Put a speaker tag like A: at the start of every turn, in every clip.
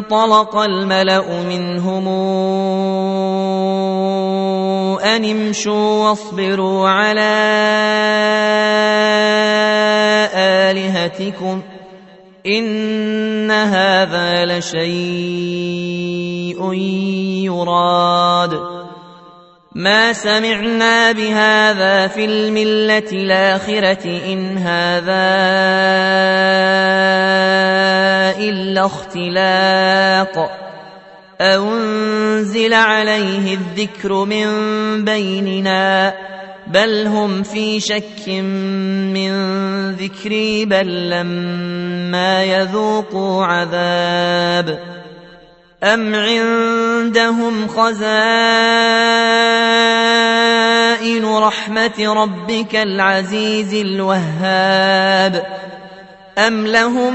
A: وانطلق الملأ منهم أن امشوا واصبروا على آلهتكم إن هذا لشيء يراد. ما سمعنا بهذا في الملة الآخرة إن هذا إلا اختلاق. أنزل عليه الذكر من بيننا؟ بل هم في شك من ذكري بل لما يذوقوا عذاب. أم عندهم خزائن رحمة ربك العزيز الوهاب؟ أم لهم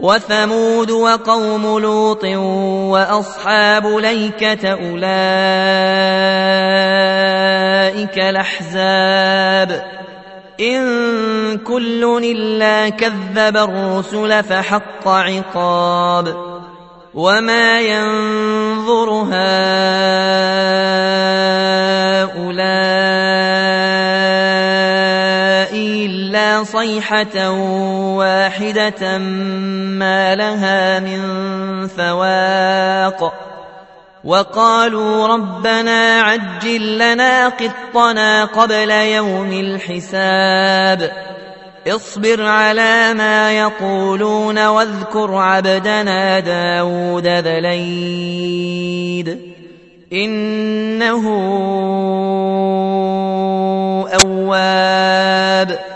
A: وثمود وقوم لوط وأصحاب ليكة أولئك الأحزاب. إن كل إلا كذب الرسل فحق عقاب. وما ينظر هؤلاء صيحة واحدة ما لها من فواق. وقالوا ربنا عجل لنا قطنا قبل يوم الحساب. اصبر على ما يقولون واذكر عبدنا داود ذليد إنه أواب.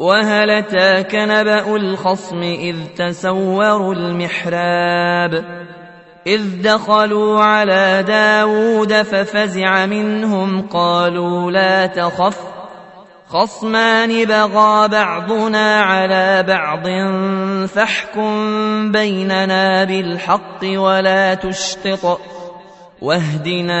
A: وهل اتاك نبأ الخصم إذ تسوروا المحراب إذ دخلوا على داود ففزع منهم قالوا لا تخف خصمان بغى بعضنا على بعض فاحكم بيننا بالحق ولا تشطط واهدنا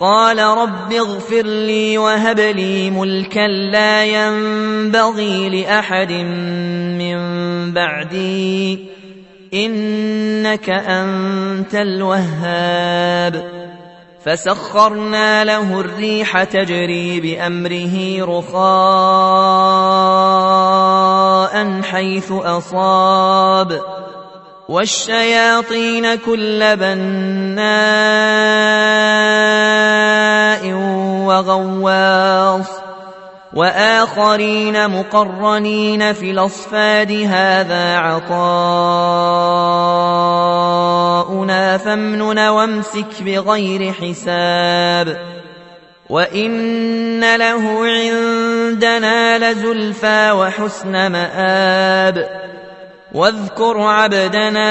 A: قال رب اغفر لي وهب لي ملكا لا ينبغي لأحد من بعدي. إنك أنت الوهاب. فسخرنا له الريح تجري بأمره رخاء حيث أصاب. والشياطين كل وغواص واخرين مقرنين في الاصفاد هذا عطاؤنا فامنن وامسك بغير حساب وان له عندنا لزلفى وحسن مآب واذكر عبدنا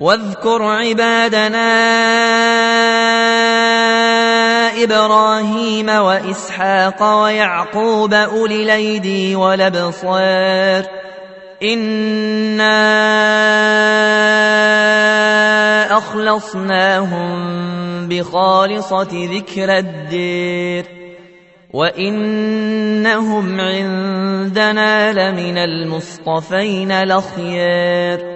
A: واذكر عبادنا إبراهيم وإسحاق ويعقوب أولي الأيدي والأبصار. إنا أخلصناهم بخالصة ذكر الدير. وإنهم عندنا لمن المصطفين الأخيار.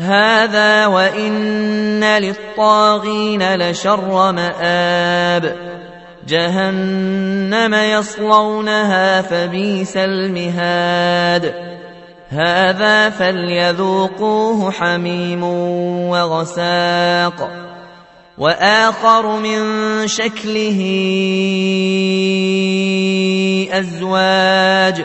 A: هذا وإن للطاغين لشر مآب جهنم يصلونها فبيس المهاد هذا فليذوقوه حميم وغساق وآخر من شكله أزواج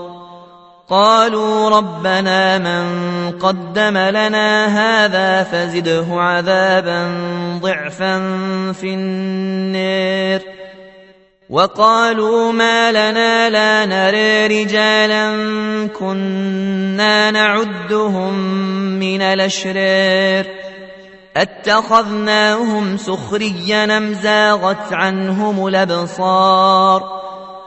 A: قالوا ربنا من قدم لنا هذا فزده عذابا ضعفا في النار وقالوا ما لنا لا نرى رجالا كنا نعدهم من الاشرار أتخذناهم سخريا أم زاغت عنهم الأبصار.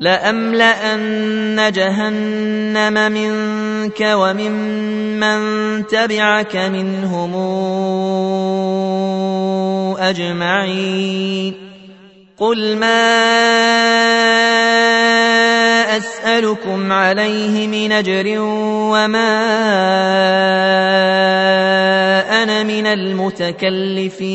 A: لأملأن جهنم منك وممن تبعك منهم أجمعين. قل ما أسألكم عليه من أجر وما أنا من المتكلفين.